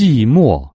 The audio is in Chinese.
寂寞。